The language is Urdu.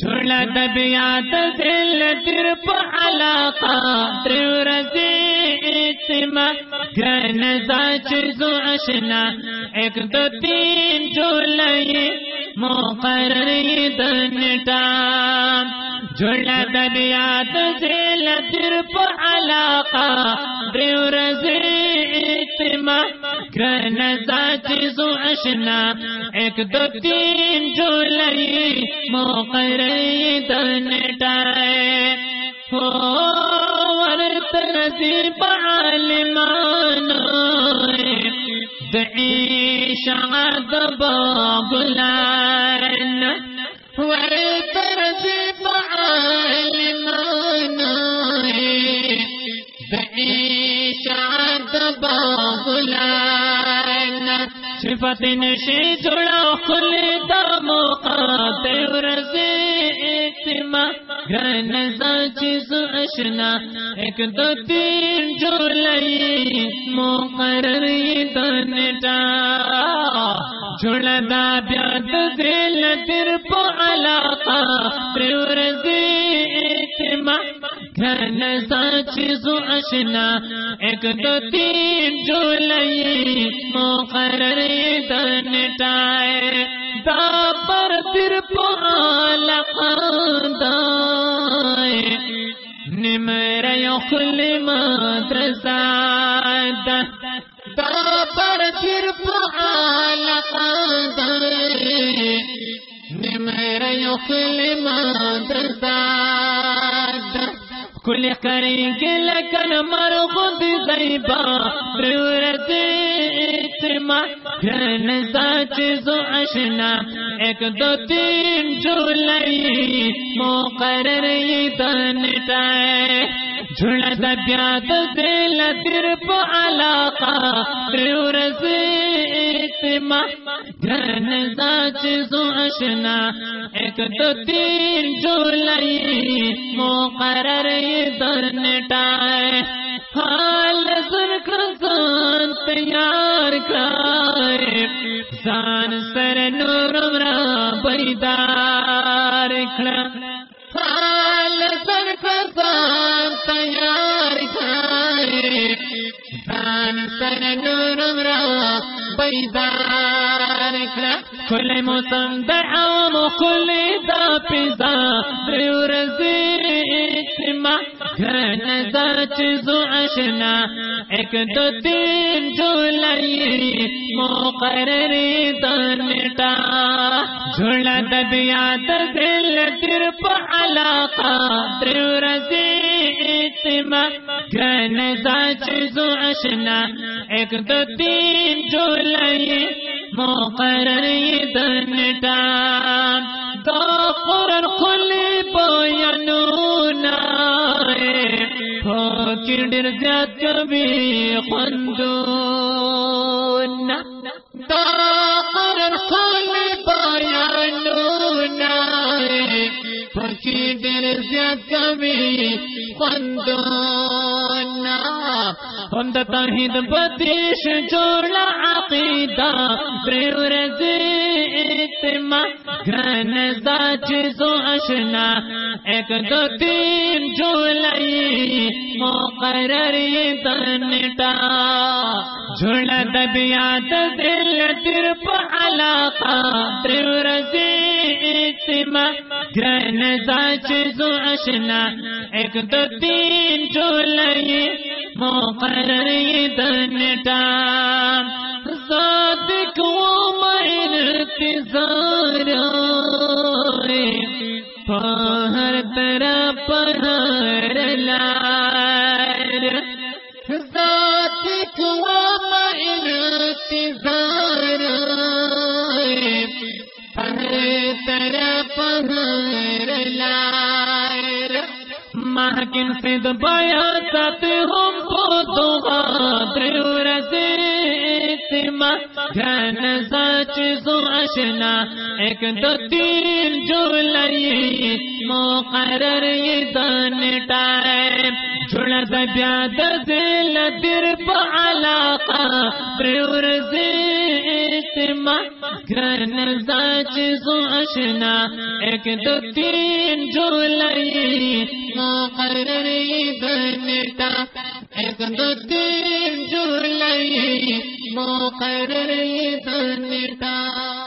جھولا دبیات دل تر علاقہ تر اجتماع گرن ساچ زو اشنا، ایک دو تین جولائی مقرر دنٹا جھولا دبیات دل تر علاقہ تر اجتماع گرن ساچ زو اشنا، ایک دو تین جولائی مقرر عالمان دعيش عذب غلان والترتيب عالمان دعيش عذب غلان صفت نشي جڑا خلد مقاتل رزي گرن چیز اشنا، ایک دو تین جولائی مقرر دنٹا جڑا بیاد دل تر پو علاقہ پریور دیتما گرن چیز اشنا، ایک دو تین جولائی مقرر دنٹا دا پر تر پو علاقہ نمر یخل مدرسہ دا۔ دا پر پھر پال نمر یخل مدرسہ کل کریں گے لکن مر خود زیبا رورت اتما گرن ساچ زو اشنا۔ ایک دو تین جولائی، مقرر یہ تنٹائے جھڑ دبیات دل تر پا علاقہ رورت اتما گرن ساچ زو اشنا، ایک دو تین جولائی، مقرر یہ تنٹائے حال سن کسان تیار کرے سان سر نور مرا بیدار کھڑا۔ حال سن کسان تیار کرے سان سر نور مرا بیدار کھڑا کھلے موسم عام کھلے دا پیزا زیر اجتماع گھرن سچ زو اشنا ایک دو تین جولائی مقرر دنٹا جھولا دبیات دل تر پا علاقہ ریور زیما گھرن سچ زو اشنا۔ ایک دو تین جولائی مقرر دنٹا دا قرر خلی بیانونا پھوکی ڈر زیاد کبھی خندونا دا قرر خلی بیانونا پھوکی ڈر زیاد کبھی خندونا دا تحید بدیش جوڑا عقیدہ برور زیتما گرن دا چیزو اشنا، ایک دو تین جولائی مقرر یہ دنٹا جھوڑا دبیات دل تر پا علاقہ برور زیتما گرن دا چیزو اشنا، ایک دو تین جولائی صادق پہر ترا پہر لار صادق ومن انتظار پہر ترا پہر لار محکم سے دبایا سات ہم سچ سو ایک دو تین جولائی مقرر یہ دنٹا جڑ دبیا دل در پا علاقہ پرور سے ماں۔ گھر سچ سوچنا ایک دو تین جولائی مقرر بنتا ایک دو دن جولائی مقرر دن کا